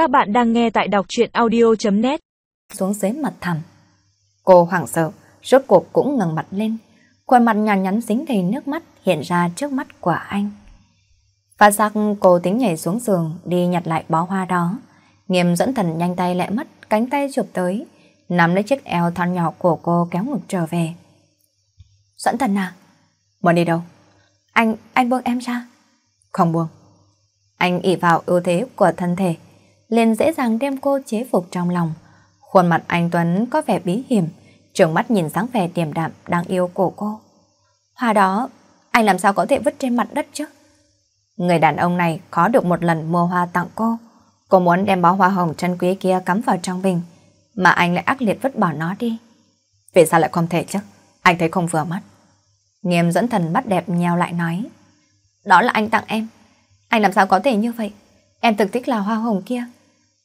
Các bạn đang nghe tại đọc truyện audio.net Xuống dưới mặt thẳm. Cô hoảng sợ, rốt cuộc cũng ngẩng mặt lên. Khuôn mặt nhỏ nhắn dính đầy nước mắt hiện ra trước mắt của anh. Phát giác cô tính nhảy xuống giường đi nhặt lại bó hoa đó. Nghiêm dẫn thần nhanh tay lẹ mất, cánh tay chụp tới, nắm lấy chiếc eo thon nhỏ của cô kéo ngực trở về. Dẫn thần à? Muốn đi đâu? Anh, anh buông em ra. Không buông. Anh ỉ vào ưu thế của thân thể, liền dễ dàng đem cô chế phục trong lòng. Khuôn mặt anh Tuấn có vẻ bí hiểm, trường mắt nhìn dáng vẻ điềm đạm đang yêu của cô. Hoa đó, anh làm sao có thể vứt trên mặt đất chứ? Người đàn ông này có được một lần mua hoa tặng cô. Cô muốn đem bó hoa hồng chân quý kia cắm vào trong bình, mà anh lại ác liệt vứt bỏ nó đi. Vì sao lại không thể chứ? Anh thấy không vừa mắt. Nghiêm dẫn thần mắt đẹp nheo lại nói. Đó là anh tặng em. Anh làm sao có thể như vậy? Em thực thích là hoa hồng kia.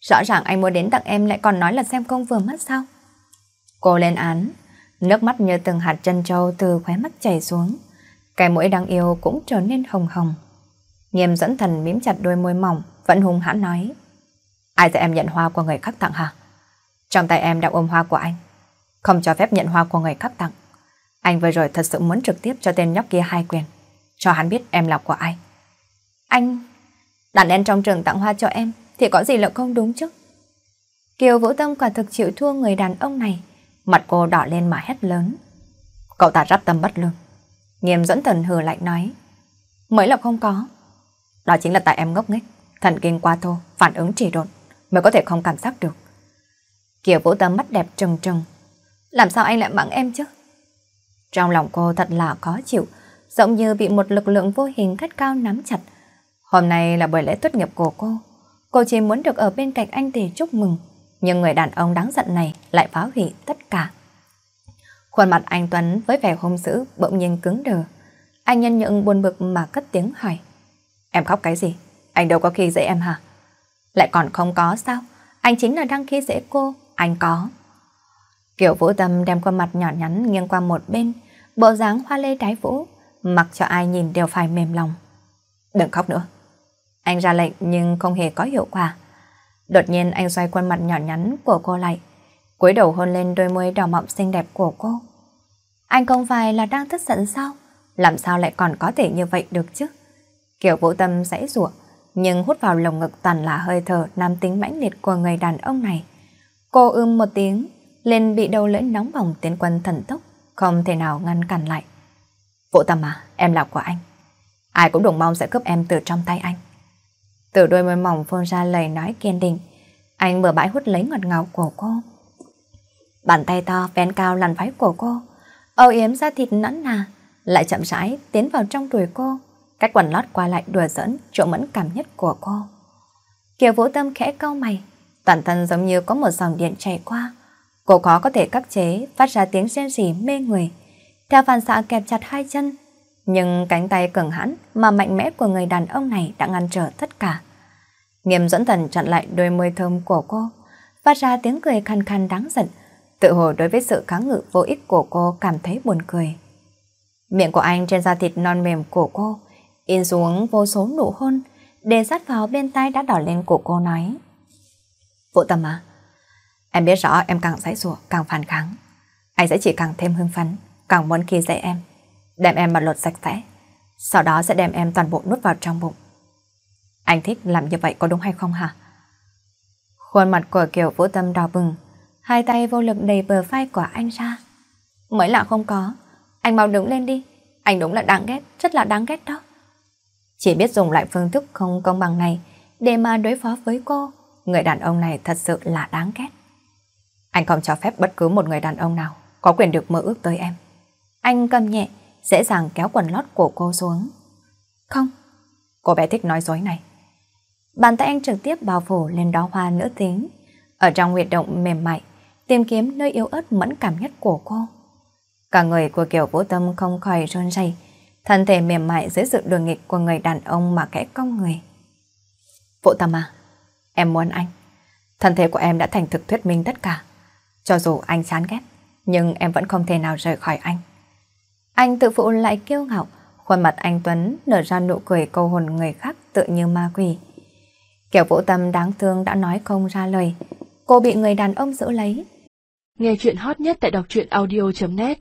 Rõ ràng anh muốn đến tặng em lại còn nói là xem không vừa mắt sao? Cô lên án, nước mắt như từng hạt chân trâu từ khóe mắt chảy xuống. Cái mũi đang yêu cũng trở nên hồng hồng. Nghiêm dẫn thần mím chặt đôi môi mỏng, vẫn hung hãn nói. Ai sẽ em nhận hoa của người khác tặng hả? Trong tay em đang ôm hoa của anh. Không cho phép nhận hoa của người khác tặng. Anh vừa rồi thật sự muốn trực tiếp cho tên nhóc kia hai quyền. Cho hắn biết em là của ai. Anh... Đàn em trong trường tặng hoa cho em thì có gì là không đúng chứ? Kiều Vũ Tâm quả thực chịu thua người đàn ông này. Mặt cô đỏ lên mà hét lớn. Cậu ta rắp tâm bất lương. Nghiêm dẫn thần hừ lạnh nói. Mới là không có. Đó chính là tại em ngốc nghếch, thần kinh qua thô, phản ứng trì độn, mới có thể không cảm giác được. Kiều Vũ Tâm mắt đẹp trừng trừng. Làm sao anh lại mắng em chứ? Trong lòng cô thật là khó chịu, giống như bị một lực lượng vô hình cắt cao nắm chặt. Hôm nay là buổi lễ tốt nghiệp của cô. Cô chỉ muốn được ở bên cạnh anh để chúc mừng, nhưng người đàn ông đáng giận này lại phá hủy tất cả. Khuôn mặt anh Tuấn với vẻ hung dữ bỗng nhiên cứng đờ. Anh nhân nhượng buồn bực mà cất tiếng hỏi. Em khóc cái gì? Anh đâu có khi dễ em hả? Lại còn không có sao? Anh chính là đang khi dễ cô, anh có. Kiểu vũ tâm đem khuôn mặt nhỏ nhắn nghiêng qua một bên, bộ dáng hoa lê đái vũ, mặc cho ai nhìn đều phải mềm lòng. Đừng khóc nữa. Anh ra lệnh nhưng không hề có hiệu quả. Đột nhiên anh xoay khuôn mặt nhỏ nhắn của cô lại, cúi đầu hôn lên đôi môi đỏ mọng xinh đẹp của cô. Anh không phải là đang tức giận sao? Làm sao lại còn có thể như vậy được chứ? Kiểu vũ tâm sẽ rủa nhưng hút vào lồng ngực toàn là hơi thở nam tính mãnh liệt của người đàn ông này. Cô ưm một tiếng, lên bị đầu lưỡi nóng bỏng tiến quân thần tốc, không thể nào ngăn cản lại. Vũ tâm à, em là của anh. Ai cũng đừng mong sẽ cướp em từ trong tay anh. Từ đôi môi mỏng phun ra lời nói kiên định, anh bừa bãi hút lấy ngọt ngào của cô. Bàn tay to vén cao làn váy của cô, âu yếm ra thịt nõn nà, lại chậm rãi tiến vào trong đùi cô, cách quần lót qua lại đùa giỡn chỗ mẫn cảm nhất của cô. Kiều Vũ Tâm khẽ cau mày, toàn thân giống như có một dòng điện chảy qua. Cô khó có thể cắt chế phát ra tiếng rên rỉ mê người. Theo phản xạ kẹp chặt hai chân, nhưng cánh tay cường hãn mà mạnh mẽ của người đàn ông này đã ngăn trở tất cả. Nghiêm dẫn thần chặn lại đôi môi thơm của cô, phát ra tiếng cười khăn khăn đáng giận, tự hồ đối với sự kháng ngự vô ích của cô cảm thấy buồn cười. Miệng của anh trên da thịt non mềm của cô, in xuống vô số nụ hôn, để sát vào bên tay đã đỏ lên của cô nói. Vũ Tâm à, em biết rõ em càng giãy giụa, càng phản kháng. Anh sẽ chỉ càng thêm hưng phấn, càng muốn khi dễ em, đem em mà lột sạch sẽ, sau đó sẽ đem em toàn bộ nuốt vào trong bụng. Anh thích làm như vậy có đúng hay không hả? Khuôn mặt của Kiều Vũ Tâm đỏ bừng, hai tay vô lực đầy bờ vai của anh ra. Mới lạ không có, anh mau đứng lên đi, anh đúng là đáng ghét, rất là đáng ghét đó. Chỉ biết dùng loại phương thức không công bằng này để mà đối phó với cô, người đàn ông này thật sự là đáng ghét. Anh không cho phép bất cứ một người đàn ông nào có quyền được mơ ước tới em. Anh cầm nhẹ, dễ dàng kéo quần lót của cô xuống. Không, cô bé thích nói dối này. Bàn tay anh trực tiếp bao phủ lên đó hoa nữ tính, ở trong huyệt động mềm mại, tìm kiếm nơi yếu ớt mẫn cảm nhất của cô. Cả người của Kiều Vũ Tâm không khỏi run rẩy, thân thể mềm mại dưới sự đường nghịch của người đàn ông mà kẽ cong người. Vũ Tâm à, em muốn anh. Thân thể của em đã thành thực thuyết minh tất cả. Cho dù anh chán ghét, nhưng em vẫn không thể nào rời khỏi anh. Anh tự phụ lại kiêu ngạo, khuôn mặt anh Tuấn nở ra nụ cười câu hồn người khác tự như ma quỷ. Kiểu vũ tâm đáng thương đã nói không ra lời. Cô bị người đàn ông giữ lấy. Nghe chuyện hot nhất tại đọc truyện audio.net